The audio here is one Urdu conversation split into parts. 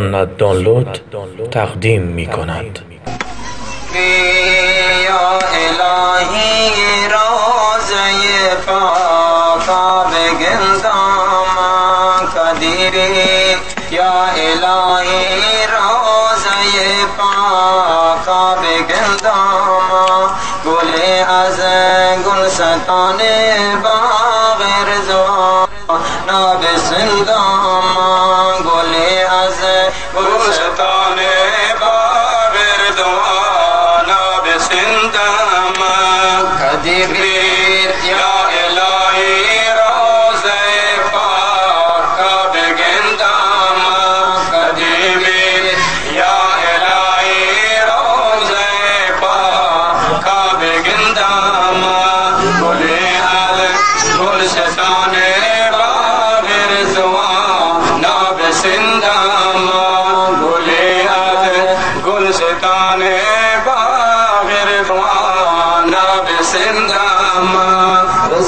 سنت دانلود تقدیم می کند یا الهی پاکا بگندام کدیری یا الهی پاکا بگندام گل از گلستان باغ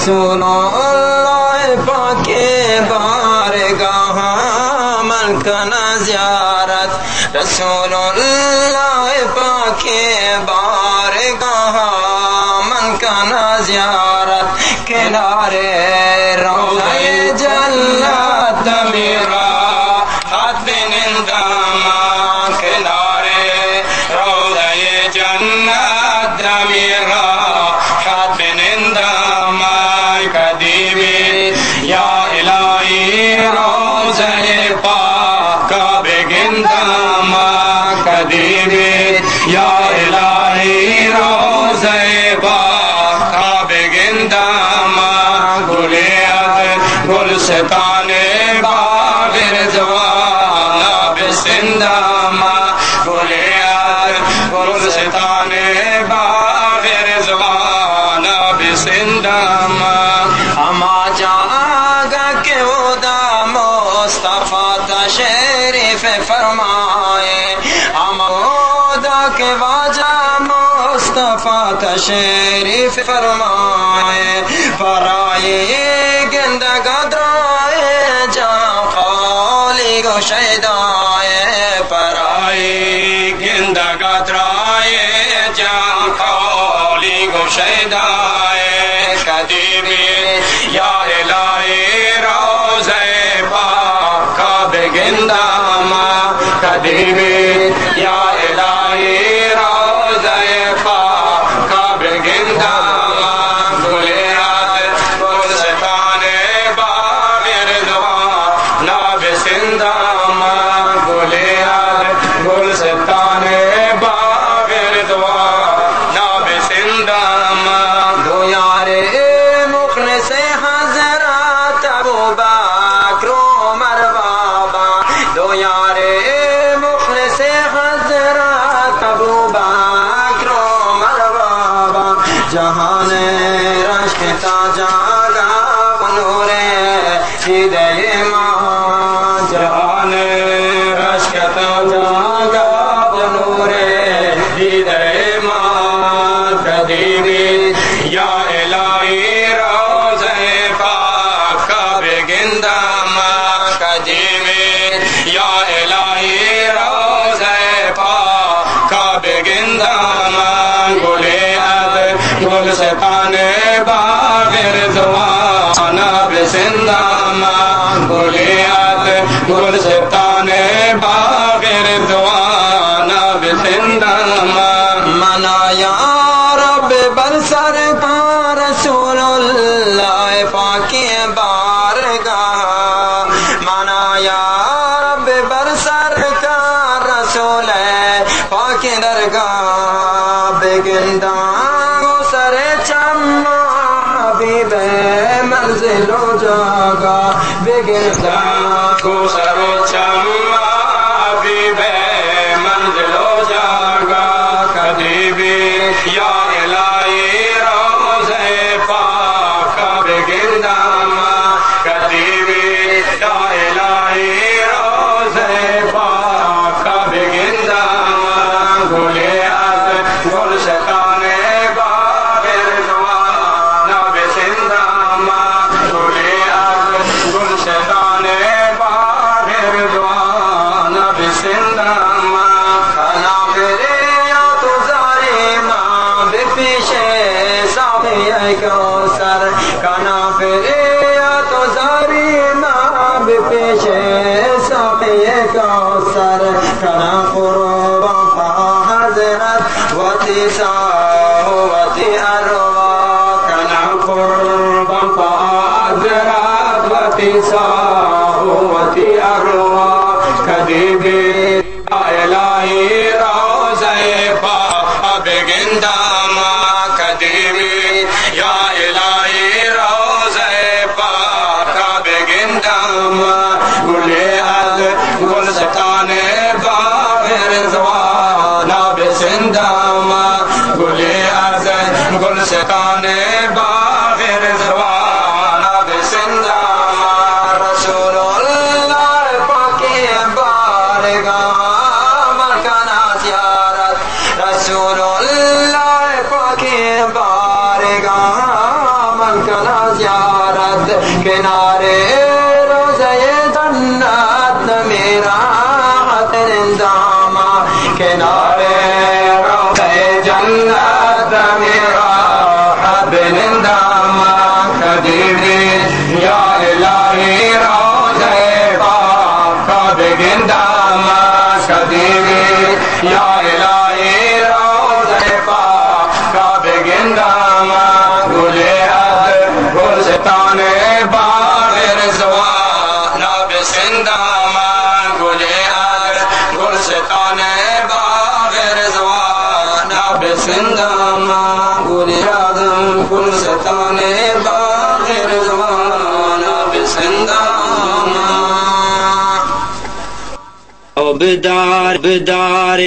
رسول اللہ پاک بارگاہ من کنا زیارت۔ رسول اللہ پاک بارگاہ من کنا زیارت۔ کنارے روضہ جنت میرا، ہاتھ ننداما کنارے روضہ جنت میرا۔ کدیبی یا الہی روزے با خواب روضہ پاک بگنداما، گلیت گلستان باغ رضوان بسنداما گل ستانے باغ مصطفیٰ تشریف فرمائے، فرائے گندگا درائے جان خالی گو شیدائے پرائے گندگا درائے جان خالی گو شیدائے کدیبی یا الہی روزے پاکا بگنداما کدیبی یا جہان رشک جاگا نور ہدے ماں رشک جاگا نور ہدے ماں کدیبی گلستان باغ رضوان بسنداما گلیات گلستان باغ رضوان بسنداما منا یا رب بر سرکار رسول اللہ پاکی بارگاہ۔ منا یا رب بر سرکار رسول پاکی درگاہ۔ بگندان منزل و جاگا بگندان کو سر چما حبیب ای کوثر کنا فریا تو زاری ناب پیش ساقی کوثر کنا قربان فا حضرت و تیسار شیطان ستانے باہر زوانا سندہ رسول اللہ پاکی بارگاہ مکانا زیارت، رسول اللہ پاکی بارگاہ مکانا زیارت، کنارے بننداما کدیبی یا الہی روزے پاک بگنداما کدیبی یا دار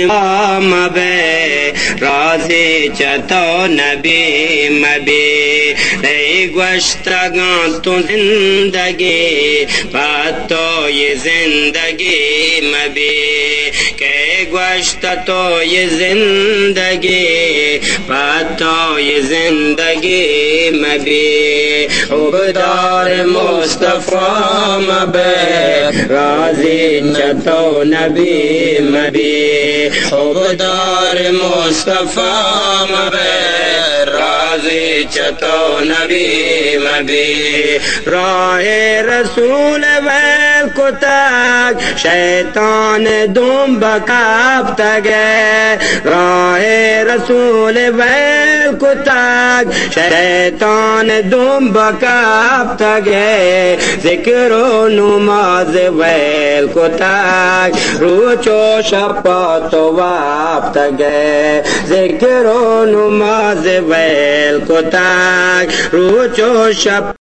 مبے رازی چتو نبی مبی۔ ای گوشتگان تو زندگی پتو یہ زندگی مبی۔ کہ گوشت تو یہ زندگی پتو یہ زندگی مبی عبدار مصطفیٰ مبے رازی چتو نبی مبی. عبدار مصطفیٰ مبے چتو نبی مبی راہ رسول ویل کتک، شیطان دوم بکاب تگے۔ راہ رسول ویل کتک، شیطان دوم بکاب تگے۔ ذکر و نماز ویل کتک روچو شپا تو واپ تگے۔ ذکر و نماز ویل کتک روچو شپ